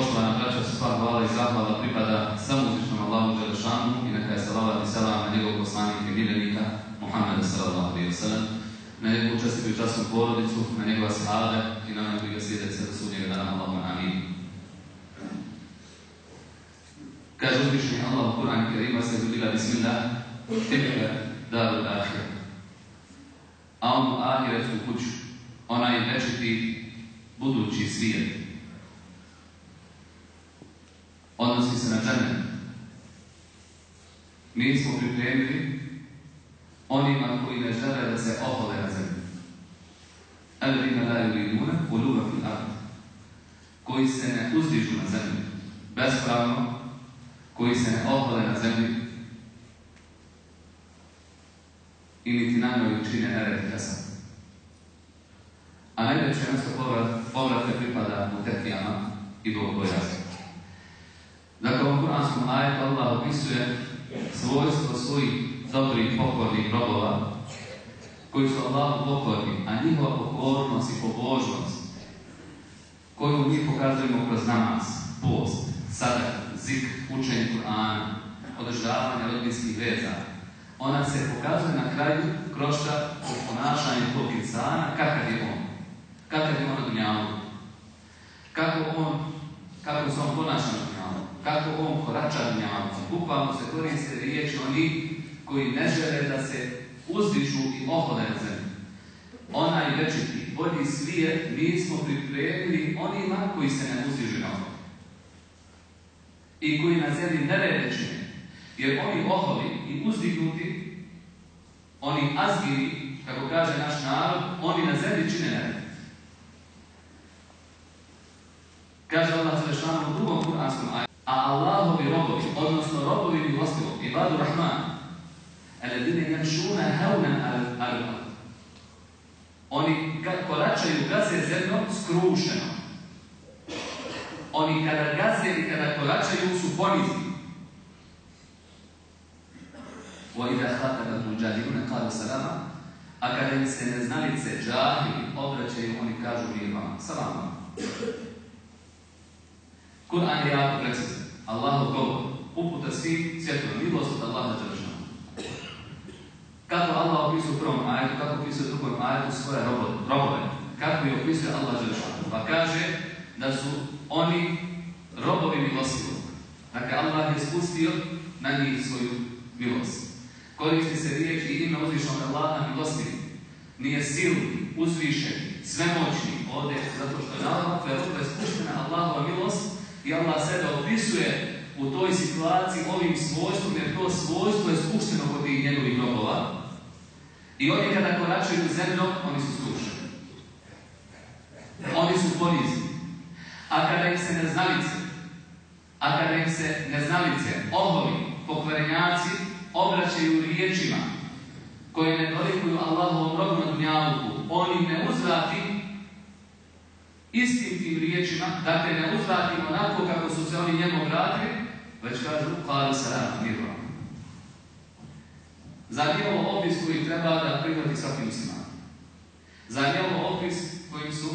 Poštovana braća, sva hvala i zahvala pripada samo uzvišnom Allahu Đelešanu i neka je salavat i salam na njegov poslanika i miljenika Muhammeda sallallahu alaihi wa sallam, na njegovu čestitu i časnu porodicu, na njegova sahabe i na koji ga slijede sve do sudnjega dana Allahuma amin. Kaže uzvišeni Allah u Kur'an Kerima se zubila bismillah, tilka daru ahir. A on u ahiretsku kuću, onaj večiti budući svijet, odnosi se na džene. Mi smo pripremili onima koji ne žele da se ohole na zemlji. Alladina la yuriduna quluba fil ard. Koji se ne uzdižu na zemlji bespravno, koji se ne ohole na zemlji i niti na njoj čine nered kasa. A najveće mjesto povratka pripada u tekijama i bogobojazima. Ajetu Allah opisuje svojstvo svojih dobrih pokornih robova koji su Allahu pokorni, a njihova pokornost i pobožnost koju mi pokazujemo kroz namaz, post, sadak, zik, učenje Kur'ana, održavanje rodbinskih veza, ona se pokazuje na kraju krošta u ponašanju tog insana, kakav je on, kakav je on na dunjavu, kako on, kako se on ponaša kako on korača dunjavcem. Bukvalno se koriste riječi oni koji ne žele da se uzdižu i ohode na zemlji. Onaj večiti, bolji svijet, mi smo pripremili onima koji se ne uzdižu na ohode. I koji na zemlji ne čine. Jer oni oholi i uzdignuti, oni azgiri, kako kaže naš narod, oni na zemlji čine nerede. Kaže Allah Zalešanu u drugom kuranskom A Allahovi robovi, odnosno robovi milostivog, ibadu Rahman, aladine jamšuna haunan al Oni koračaju gaze zemljom skrušeno. Oni kada gaze i kada koračaju su ponizni. وَإِذَا خَاتَبَهُ الْجَاهِلُونَ قَالُوا سَلَامًا A kada im se neznalice, džahili, obraćaju, oni kažu mir vam, salama. Kur'an je jako precizan. Allahu govor. Uputa svi svjetlom. Milost od Allaha Đelešanu. Kako Allah opisuje u prvom ajetu, kako opisuje u drugom ajetu svoje robove. Kako je opisuje Allah Đelešanu. Pa kaže da su oni robovi milostivog. Dakle, Allah je spustio na njih svoju milost. Koristi se riječ i ime uzvišnog Allaha milostivi. Nije silni, uzvišeni, svemoćni ovdje, zato što je Allah je spuštena Allahova milost i Allah sebe opisuje u toj situaciji ovim svojstvom, jer to svojstvo je spušteno kod tih njegovih robova. I oni kada koračaju zemljom, oni su skrušeni. Oni su ponizni. A kada im se neznalice, a kada im se neznalice, oholi, pokvarenjaci, obraćaju riječima koje ne dolikuju Allahovom robu na dunjavuku, oni ne uzvrati istim tim riječima, dakle ne uzvrati onako kako su se oni njemu vratili, već kažu hvala salam, mir vam. Za njegov opis koji treba da prihvati svaki musliman. Za njegov opis koji su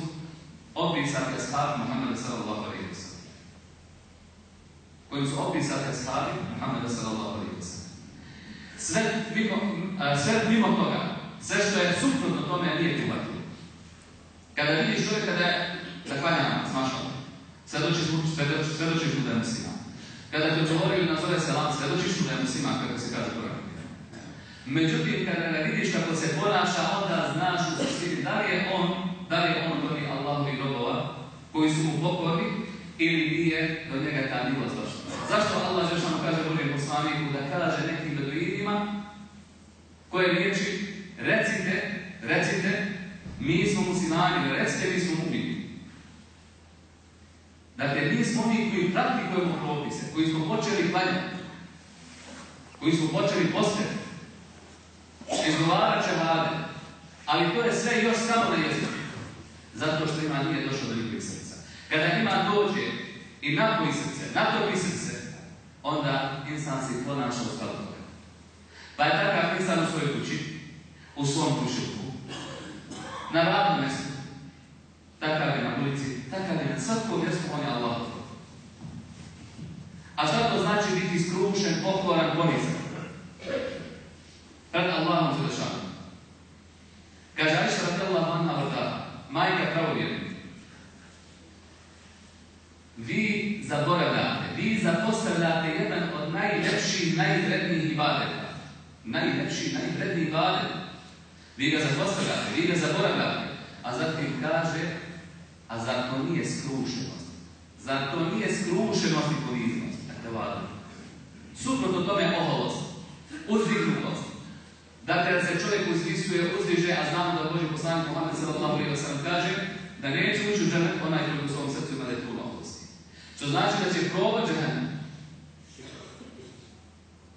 opisali ashabi Muhammeda sallallahu alaihi wa sallam. Koji su opisali ashabi Muhammeda sallallahu alaihi wa. Sve mimo, sve mimo toga, sve što je suprotno tome nije prihvatilo. Kada vidiš čovjeka da je zaklanjama, smašao, svedočiš mu musliman. Kada te govorili nazove selam, svedočiš mu musliman, kako se kaže Koran. Međutim, kada ga vidiš kako se ponaša, onda znaš u suštini da li je on, da li je on od onih Allahovi robova koji su mu pokorni ili nije do njega ta milost došla. Zašto Allah Žešanu kaže Božem poslaniku da kaže nekim beduinima koje riječi recite, recite, mi smo muslimani, recite mi smo. Smo oni koji praktikujemo propise, koji smo počeli klanjati, koji smo počeli postati, izgovarat će vlade, ali to je sve još samo na jeziku, zato što ima nije došlo do njihovih srca. Kada ima dođe i napoji srce, natopi srce, onda insan se ponaša u skladu toga. Pa je takav insan u svojoj kući, u svom kušuku, na radnom mjestu, takav je na ulici, takav je na svakom mjestu, on je Allah. A šta to znači biti skrušen, pokoran, ponizan? Pred Allahom Đelešanu. Kaže Aisha radijallahu anha vrta, majka pravovjernika. Vi zaboravljate, vi zapostavljate jedan od najljepših, najvrednijih ibadeta. Najljepših, najvrednijih ibadeta. Vi ga zapostavljate, vi ga zaboravljate. A zatim kaže, a zar to nije skrušenost? Zar to nije skrušenost i poniznost? Dakle, vada. Suprotno tome oholost, uzdignutost. Dakle, da se čovjek uzvisuje, uzdiže, a znamo da Boži poslanik Muhammed sallallahu alaihi wa sallam kaže da neće ući u džanet onaj koji u svom srcu ima puno oholosti. Što znači da će džanet.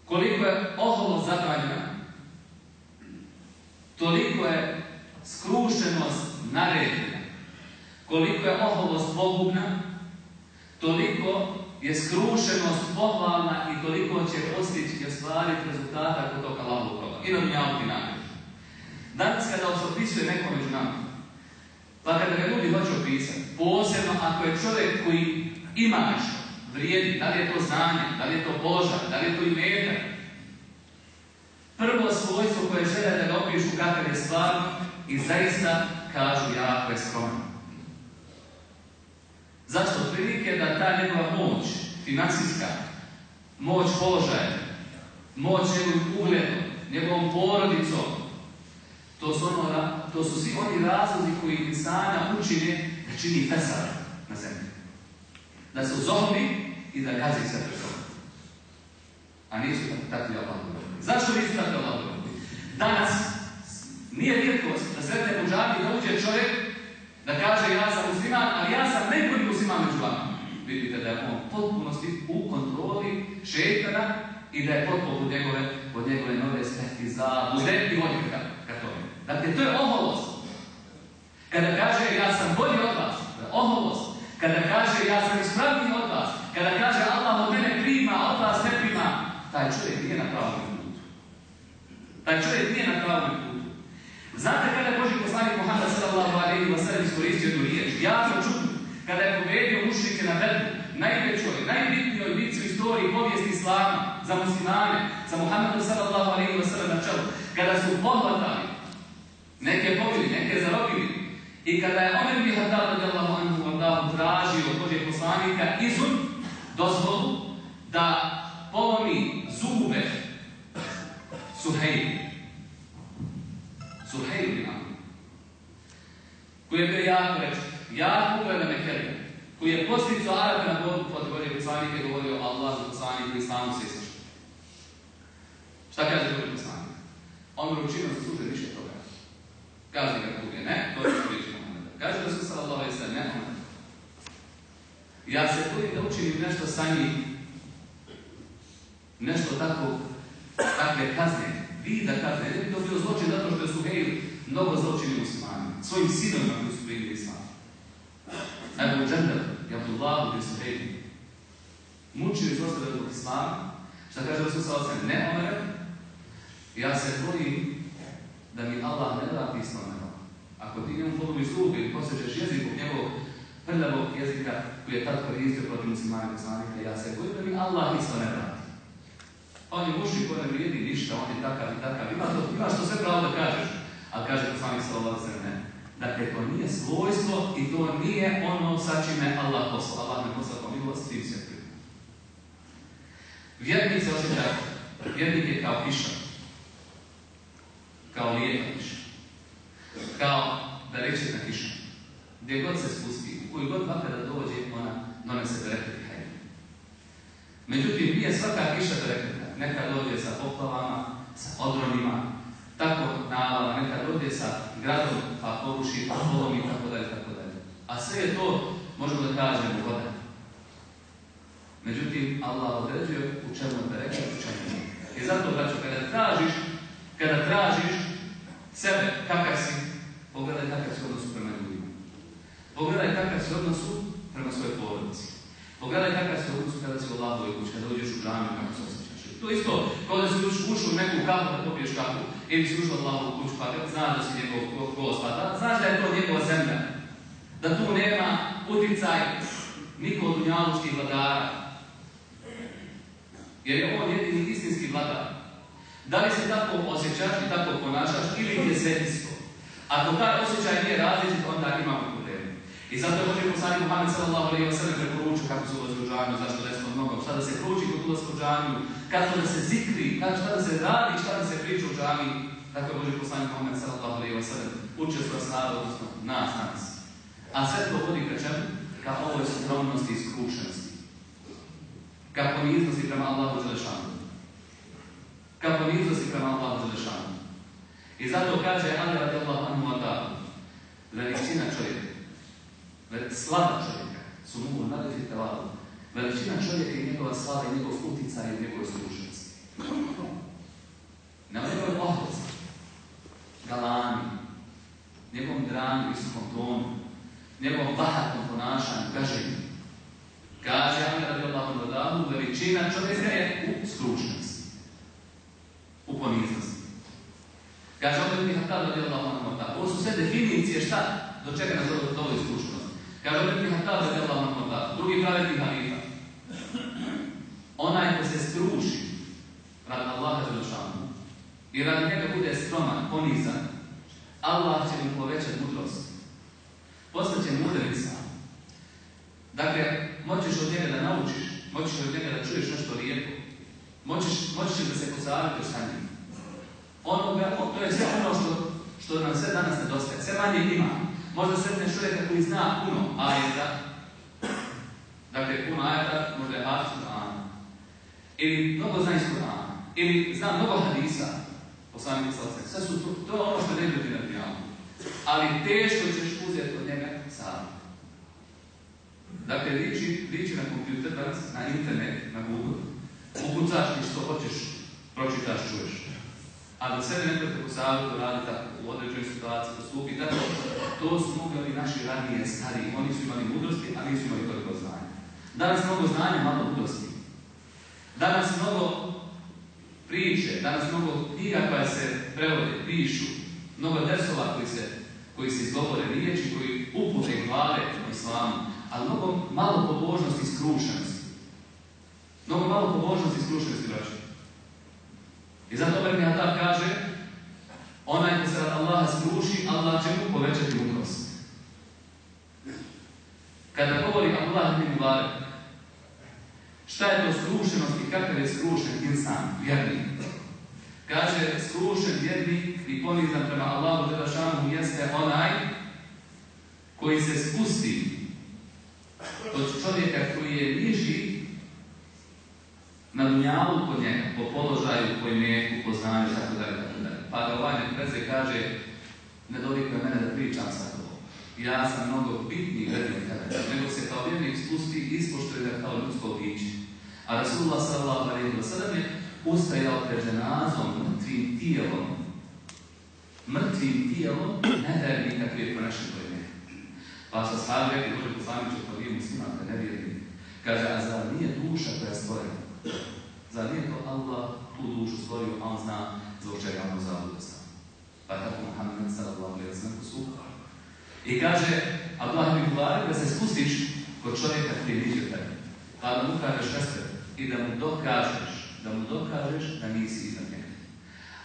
Koliko je oholost zabranjena, toliko je skrušenost naredna. Koliko je oholost pogubna, toliko je skrušenost pohvalna i toliko će postići i ostvariti rezultata kod tog Allahovog roba. I na i. Danas kada se opisuje neko među nama, pa kada ga ljudi hoće opisati, posebno ako je čovjek koji ima nešto, vrijedi, da li je to znanje, da li je to položaj, da li je to imetak, prvo svojstvo koje žele da ga opišu kakav je stvarno i zaista kažu jako je skroman. Zašto? Prilike da ta njegova moć, financijska, moć položaja, moć njegovim ugledom, njegovom porodicom, to su, ono, to su svi oni razlozi koji insana učine da čini fesar na zemlji. Da se uzoholi i da gazi sve pred. A nisu takvi Allahovi. Zašto nisu takvi Allahovi? Danas nije rijetkost da sretne džami da uđe čovjek da kaže ja sam musliman, ali ja sam najbolji musliman među vama. Vidite da je on potpunosti u kontroli šetana i da je potpuno od njegove, od njegove nove smeti za i vodi ka, ka tome. Dakle, to je oholost. Kada kaže ja sam bolji od vas, to je oholost. Kada kaže ja sam ispravniji od vas, kada kaže Allah od mene prima, od vas ne prima, taj čovjek nije na pravom putu. Taj čovjek nije na pravom putu. Znate kada poslanik Muhammed sallallahu alaihi wa sallam iskoristio jednu riječ? Ja sam čuo kada je povedio mušrike na Bedru, najvećoj, najbitnijoj bitci u istoriji povijesti Islama za muslimane, za Muhammedom sallallahu alaihi wa sallam na čelu, kada su pohvatali, neke pobili, neke zarobili, i kada je Omer bin Haddad radijallahu anhu Allahu tražio od Božeg poslanika izun dozvolu da polomi zube Suhejlu. Koji je bio jako reč, jako ugleda Mekelija, koji je posticao Arabe na borbu protiv Božeg poslanika i govorio Allah za poslanika i islamu se islično. Šta kaže Božeg poslanik? On mu učinio za služe više toga. Kaže ga kuge, ne, to je što Kaže da su sallallahu alaihi sallam, ne ona. Ja se bojim da učinim nešto sa njim, nešto tako, takve kazne, vida kazne, ne bi to bilo zločin zato što su hej mnogo zločini muslimani, svojim sinovima koji su primili islam. Ebu Džendel, i Abdullahu, gdje su hej, mučili su ostale zbog islama, šta kaže da su sallallahu alaihi ne omere, ja se bojim da mi Allah ne vrati islam ako ti njemu polomi zub ili posjećaš jezikom njegovog prljavog jezika koji je tad koristio protiv muslimana poslanika, ja se bojim da mi Allah isto ne vrati. On je koji ne vrijedi ništa, on je takav i takav. Ima, to, ima što sve pravo da kažeš, ali kaže poslanik sallallahu alejhi. Dakle, to nije svojstvo i to nije ono sa čime Allah poslao. Allah ne poslao kao milost, svim svjetlima. Vjernik se osjeća, vjernik je kao kiša. Kao lijeka kiša kao da reći na kiša. Gdje god se spusti, u koju god vaka da dođe, ona donese bereket i. Međutim, nije svaka kiša bereketna. Neka dođe sa poplavama, sa odronima, tako navala, neka dođe sa gradom, pa poruši, pa polomi, tako dalje, tako dalje. A sve je to, možemo da kažemo, voda. Međutim, Allah određuje u čemu je bereket, u čemu. I zato, braću, kada tražiš, kada tražiš sebe, kakav si, pogledaj kakav si odnos prema ljudima. Pogledaj kakav si odnos prema svojoj porodici. Pogledaj kakav si odnos kada si u Allahovoj kući, kada uđeš u džamiju, kako se. To isto, kao da si ušao u neku kafu da popiješ kafu, ili si ušao u Allahovu kuću, pa znaš da si njegov gost, pa znaš da je to njegova zemlja. Da tu nema uticaj niko od unjalučkih vladara. Jer je on jedini istinski vladar. Da li se tako osjećaš i tako ponašaš ili je sve isto? Ako taj osjećaj nije različit, onda imamo. I zato je Boži poslanik Muhammed sallallahu alaihi wa sallam preporučio kako se ulazi u džanju, zašto desno mnogo, šta da se pruči kod ulaska u džanju, kako da se zikri, kako šta da se radi, šta da se priča u džanji. Tako je Boži poslanik Muhammed sallallahu alaihi wa sallam učio svoje snade, odnosno nas, nas. A sve to vodi ka čemu? Ka ovoj skromnosti i skrušenosti. Ka poniznosti prema Allahu Đelešanu. Ka poniznosti prema Allahu Đelešanu. I zato kaže Ali radijallahu anhu wa veličina čovjeka, slava čovjeka su mogu nadati tevadu. Veličina čovjeka i njegova slava i njegov uticaj i njegove slušnosti. Na njegove ohlosti, galani, njegovom dranu, visokom tonu, njegovom bahatom ponašanju, gaženju. Kaže radijallahu anhu wa ta'ala, veličina čovjeka je u skrušnosti, u poniznosti. Kaže ovdje mi radijallahu anhu wa ta'ala. Ovo su sve definicije šta? Do čega nas iskušenost. Kaže ovdje mi Hatab anhu wa ta'ala. Drugi pravedni halifa. Onaj ko se skruši radi Allaha Đelešanu i radi njega bude skroman, ponizan, Allah će mu povećati mudrost. Postaće mudrica. Dakle, moćeš od njega da naučiš, moćeš od njega da čuješ nešto lijepo, moćeš, moćeš da se pozavitiš sa njim. Onoga, to je sve ono što, što nam sve danas nedostaje. Sve manje ima. Možda sretneš čovjeka koji zna puno ajeta, dakle puno ajeta, možda je hafiz Kur'ana, ili mnogo zna iz Kur'ana, ili zna mnogo hadisa, poslanik sallallahu Sve su to, to je ono što ne ljudi na prijavu. Ali teško ćeš uzeti od njega sam. Dakle, liči, liči na kompjuter danas, na internet, na Google. Ukucaš ti što hoćeš, pročitaš, čuješ. A da sebe tako savjetu radi tako u određenoj situaciji postupi tako, to su mogli naši ranije stariji. Oni su imali mudrosti, a nisu imali toliko znanja. Danas mnogo znanja, malo mudrosti. Danas mnogo priče, danas mnogo knjiga koja se prevode, pišu, mnogo desova koji se, koji se izgovore riječi, koji upute glave u islamu, ali mnogo malo pobožnosti i skrušenosti. Mnogo malo pobožnosti i skrušenosti, braći. I zato Berni Hatab kaže, onaj ko se od Allaha skruši, Allah će mu povećati mudrost. Kada govori Allah ibn Mubarak, šta je to skrušenost i kakav je skrušen insan, vjernik? Kaže, skrušen vjernik i ponizan prema Allahu Đelešanu jeste onaj koji se spusti od čovjeka koji je niži na dunjalu kod njega, po položaju, po imeku, po znanju, tako dalje, tako dalje. Pa da ovaj nepreze kaže, ne dolikuje mene da pričam sa tobom. Ja sam mnogo bitniji vrednik kada nego se kao vjernik spusti i ispoštuje ga kao ljudsko biće. A Rasulullah sallallahu alaihi wa sallam je ustajao pred ženazom, mrtvim tijelom. Mrtvim tijelom ne daje nikakve ponašanje koje ne. Pa sa sahabi rekli, Bože poslaniče, pa vi muslimate, ne vjerni. Kaže, a zar nije duša koja je stvorena? Zar nije to Allah tu dušu stvorio, a on zna zbog čega ono zabude sam. Pa je tako Muhammed sallallahu alaihi wa sallam posluha. I kaže, Allah mi govori da se spustiš kod čovjeka koji je niže tebe. Pa da mu kažeš respekt i da mu dokažeš, da mu dokažeš da nisi iznad njega.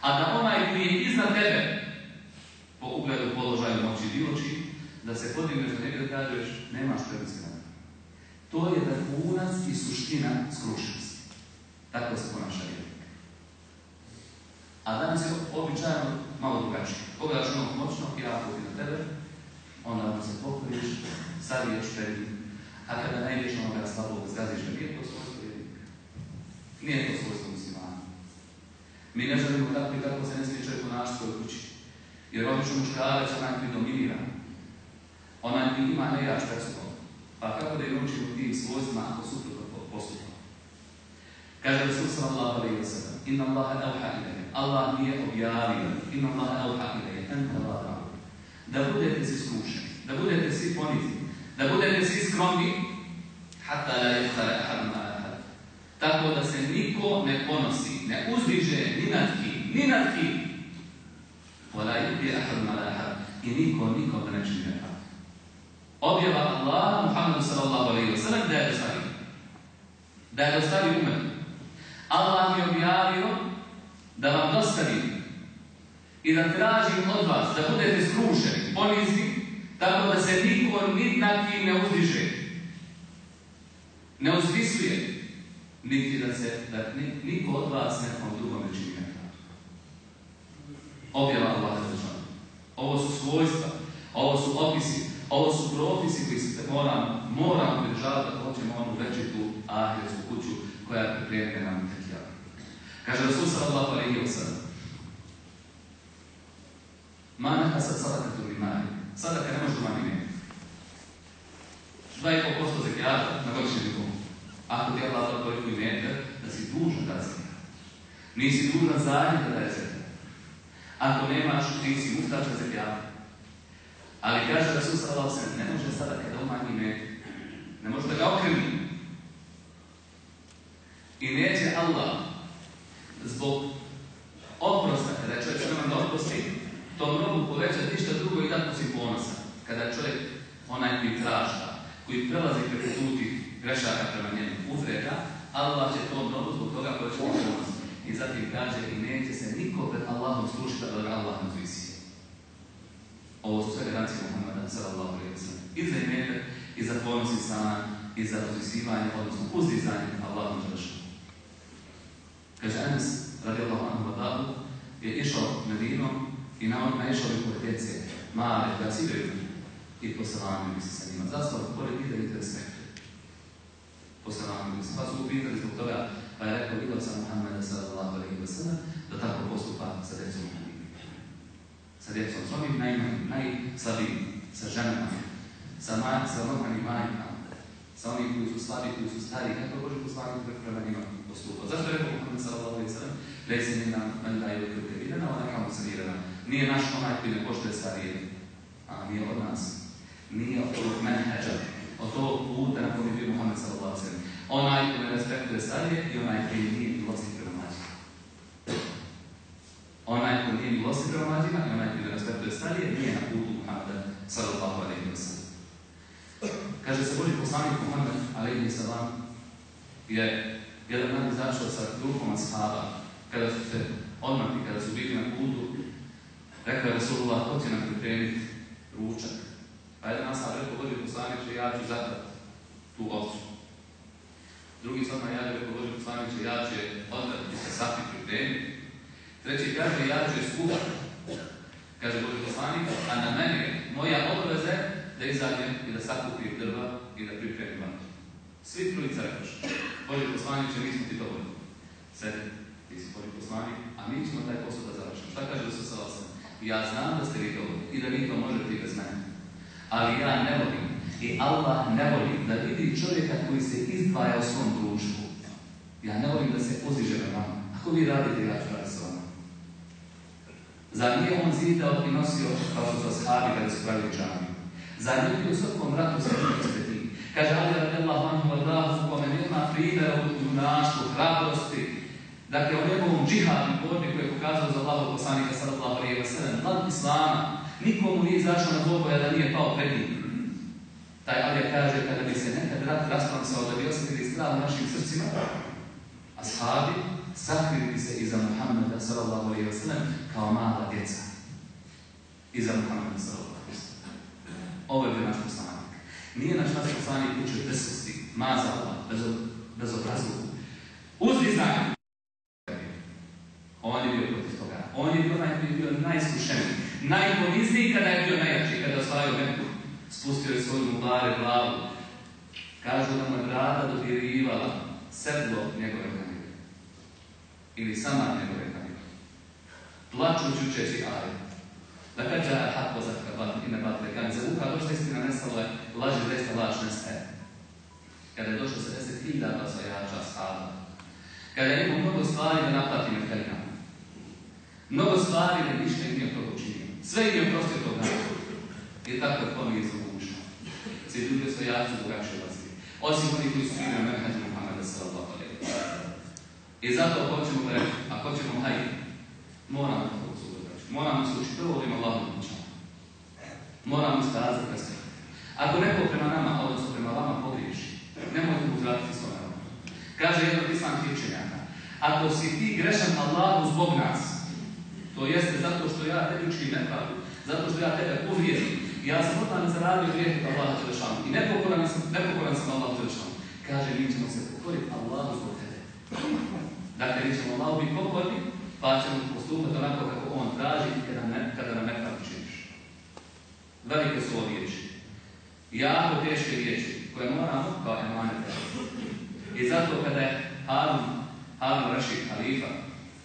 A da onaj koji je iznad tebe, po ugledu, položaju, moći, bilo da se podigneš za njega da kažeš, nemaš prednosti na To je vrhunac i suština skrušenosti. Tako se ponaša vjernik. A danas je običajno malo drugačije. Pogledaš onog moćnog ja na tebe, onda mu se pokoriš, saviješ pred njim. A kada ne ideš onoga slabog, zgaziš ga, nije to svojstvo vjernika. Nije to svojstvo muslimana. Mi ne želimo tako i tako se ne smije čovjek ponašati svojoj kući. Jer obično muškarac onaj koji dominira. Onaj koji ima nejač pred sobom. Pa kako da je učimo tim svojstvima ako suprotno postupa? Kaže Rasul sallallahu alaihi wa sallam, inna Allaha auha ilaje. Allah nije objavio, inna Allaha auha ilaje, enta Allah Da budete svi skušeni, da budete svi ponizni, da budete svi skromni, hatta la ahad. Tako da se niko ne ponosi, ne uzdiže ni nad kim, ni nad kim. Wala ala ahad. I niko nikom da ne čini nepravdu. Objava Allah Muhammedu sallallahu alaihi wa sallam da je dostavio. Da je dostavio umet. Allah mi objavio da vam dostavim i da tražim od vas da budete skrušeni, ponizni, tako da se niko nit na ne uzdiže, ne uzvisuje, niti da se, da niko od vas nekom drugom ne čini Objava Allah Ovo su svojstva, ovo su opisi, ovo su propisi koji se moramo pridržavati da hoćemo onu većitu ahiretsku kuću koja je pripremljena nam tekija. Kaže Rasul sallallahu alaihi wa sallam Mana sad sadaka tu imani. Sadaka ne može manje imati. 2,5% zekijata na godišnjem nivou. Ako ti Allah da toliko imete, da si dužan da se Nisi dužan zadnji da daje. Ako nemaš, ti si muhtača zekijata. Ali kaže sallallahu alaihi wa sallam, ne može sadaka da umanji imeti. Ne može da ga okreni. I neće Allah zbog oprosta, kada je čovjek spreman da oprosti, tom robu povećati ništa drugo i tako si ponosan. Kada čovjek, onaj koji traža, koji prelazi preko puti grešaka prema njemu uvreda, Allah će tom robu zbog toga povećati ponos. I zatim kaže i neće se niko pred Allahom slušati da ga Allah ne uzvisi. Ovo su sve garancije Muhammeda sallallahu alaihi wa sallam. I za imetak, i za ponos sana, i za uzvisivanje, odnosno uzdizanje Allahom žrešom. Kaže Enes, radi Allahu anhu vadahu, je išao Medinom i naišao bi djece, male, da si i bi se sa njima. Zastav, pored ide. Poselamio bi se. Pa su upitali zbog toga, pa je rekao, vidio sam Muhammeda sallallahu alaihi wa sallam, da tako postupa sa djecom Sa djecom, s onim najmanjim, najslabijim, sa ženama, sa, maj, sa sa onim koji su slabi, koji su stari, kako Boži poslanik prema njima postupa. Zašto je rekao Muhammed sallallahu alaihi wa sallam, manjda ili krukevina, ona kao sanirana. Nije naš onaj koji ne poštuje starije, a nije od nas. Nije od menheđa, od tog puta na kojem je bio Muhammed sallallahu sallam. Onaj koji respektuje starije i onaj koji nije milosti prema mlađima. Onaj koji nije milosti prema mlađima i onaj koji respektuje starije nije na putu Muhammeda sallallahu alaihi sallam. Kaže se Boži poslanik Muhammed alaihi sallam je jedan dan izašao sa grupom ashaba kada su se odmakli, kada su bili na putu Rekao je Rasulullah, ko će nam pripremiti ručak? Pa jedan ashab rekao, Boži poslaniče, ja ću zatrati tu ovcu. Drugi sad ja rekao, Boži poslaniče, ja će odvrati se sati pripremiti. Treći kaže, ja ću je. Kaže Boži poslanik, a na meni je moja obaveze da izađem i da sakupim drva i da pripremim vatru. Svi trojica rekoš, Boži poslaniče, mi smo ti dovoljni. Sedi, ti si Boži poslanik, a mi ćemo taj posao da završimo. Šta kaže Rasul sallallahu ja znam da ste vi dovoljni i da vi to možete i bez mene. Ali ja ne volim i Allah ne voli da vidi čovjeka koji se izdvaja u svom društvu. Ja ne volim da se uziže na vama. Ako vi radite, ja ću raditi s vama. Zar nije on zidao i nosio kao što su ashabi kada su pravili džami? Zar nije bio u svakom ratu sa njim Kaže Ali radijallahu anhu wa kome nema primjera u junaštvu, hrabrosti, Dakle, o njegovom džihadnom borbi koji je pokazao za Allahog poslanika sallallahu alaihi wa sallam, vlad Islama, nikomu nije izašao na dvoboja da nije pao pred njim. Taj Alija kaže, kada bi se nekad rat rasplamsao da bi osjetili strah u našim srcima, ashabi sakrili bi se iza Muhammeda sallallahu alaihi wa sallam kao mala djeca. Iza Muhammeda sallallahu alaihi wa sallam. Ovo je bio naš poslanik. Nije naš naš poslanik učio drskosti, mazala, bezobrazluku. Uzviznanje. On je bio protiv toga. On je bio bio najiskušeniji, najponizniji kada je bio najjači, kada je osvajao Meku. Spustio je svoju mudare glavu. Kažu da mu je brada dodirivala sedlo njegove kanike. Ili sama njegove kanike. Plačući učeći ajet. Da kad žaja hako za i ne batre kan. Za uka došla istina nestalo je, laži desna laž nestaje. Kada je došlo 70.000 osvajača sada. Kada je neko mnogo stvari da naplati mekanima. Mnogo stvari ne ništa nije to učinio. Sve im je prostio tog načina. I tako je to nije zavušao. Svi drugi su jaci drugačije vlasti. Osim oni koji su bili na menhađu Muhammeda sallallahu alaihi I zato hoćemo da a hoćemo hajde, moramo to drugačije. Moramo se učiti prvo volim Allahom. Moramo skazati respekt. Ako neko prema nama, odnosno prema vama pogriješi, nemojte mu uzvratiti svoje Kaže jedan od islamskih učenjaka, Ako si ti grešan Allahu zbog nas, to jeste što ja tebi učinim nepravdu, zato što ja tebe povrijedim, ja sam odmah zaradio grijeh Allaha Đelešanu i nepokoran sam, nepokoran sam Allahu Đelešanu. Kaže, mi ćemo se pokoriti Allahu zbog tebe. Dakle, mi ćemo Allahu biti pokorni, pa ćemo postupati onako kako On traži kada, ne, kada nam nepravdu činiš. Velike su ovo riječi. Jako teške riječi koje moramo kao emanete. I zato kada je Harun, Harun Rašid, halifa,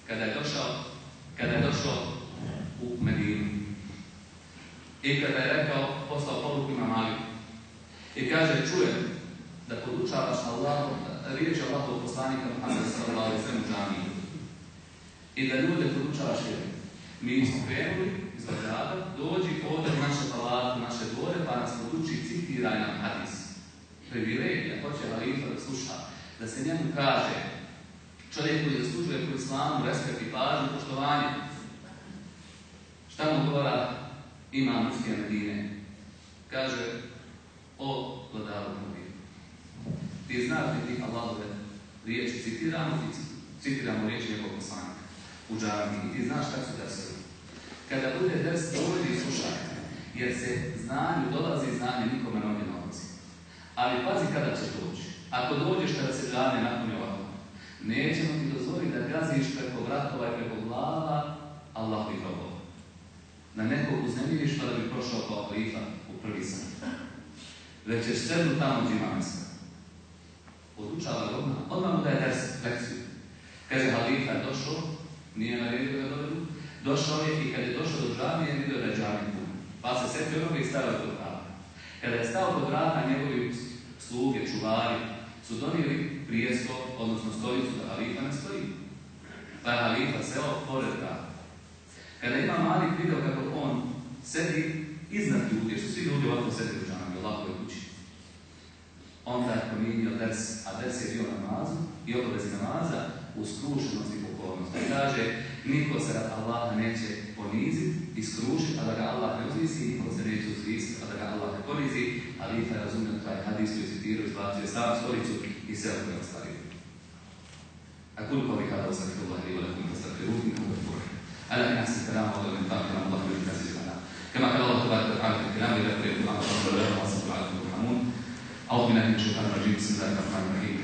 kada je došao, kada je došao u Medinu i kada je rekao, poslao poruku ima Maliku i kaže, čujem da podučavaš Allah, riječ Allahov poslanika Muhammeda sallallahu alaihi sallam u džamiju i da ljude podučavaš vjeru. Mi smo krenuli iz Bagdada, dođi ovdje u naše palate, naše dvore, pa nas poduči, citiraj nam hadis. Privilegija, hoće halifa da sluša, da se njemu kaže čovjek koji zaslužuje po islamu, respekt i pažnju, poštovanje. Šta mu govora ima muftija Medine? Kaže, o vladaru. Ti znaš li ti Allahove riječi, citiramo ti, citiramo riječi njegovog poslanika u džarni i ti znaš kako su dersovi. Kada bude ders, dovoljno i slušaj, jer se znanju dolazi znanje nikome ne dolazi. Ali pazi kada će doći. Ako dođeš kada se džarne nakon ovako, nećemo ti dozvoliti da gaziš preko vratova i preko glava Allahu i robova. Da nekog uznemiriš pa da bi prošao kao halifa u prvi san. Već ćeš sednu tamo gdje ima mjesta. Podučava ga odmah, odmah mu daje lekciju. Kaže, halifa je došao, nije naredio da dovedu, došao je i kad je došao do džamije, vidio da je. Pa se setio onoga i stavio kod vrata. Kada je stao kod vrata, njegovi sluge, čuvari, su donijeli prijesto, odnosno stolicu da halifa ne stoji. Pa je halifa seo pored vrata. Kada ima Malik video kako on sedi iznad ljudi, jer su svi ljudi ovako sedi u džamiji, ovako je kući. Onda je promijenio ders, a ders je bio namazu i obavezi namaza u skrušenosti i pokornosti. Kaže, niko se rad Allaha neće poniziti i skrušiti, a da ga Allah ne uzvisi, niko se neće uzvisiti, a da ga Allah ne ponizi, a Lifa je razumio taj hadis koji citirao, izbacio je sam stolicu i sve koje je ostavio. A koliko ovih kada ostavio Allah i ruku, ne mogu pore. ألا إن أحسن الكلام وضع قال كلام الله في الكتاب سبحانه. كما قال الله تبارك وتعالى في الكلام إذا قرأت القرآن فاصبر الله الحمون أعوذ بالله من الشيطان الرجيم. بسم الله الرحمن الرحيم.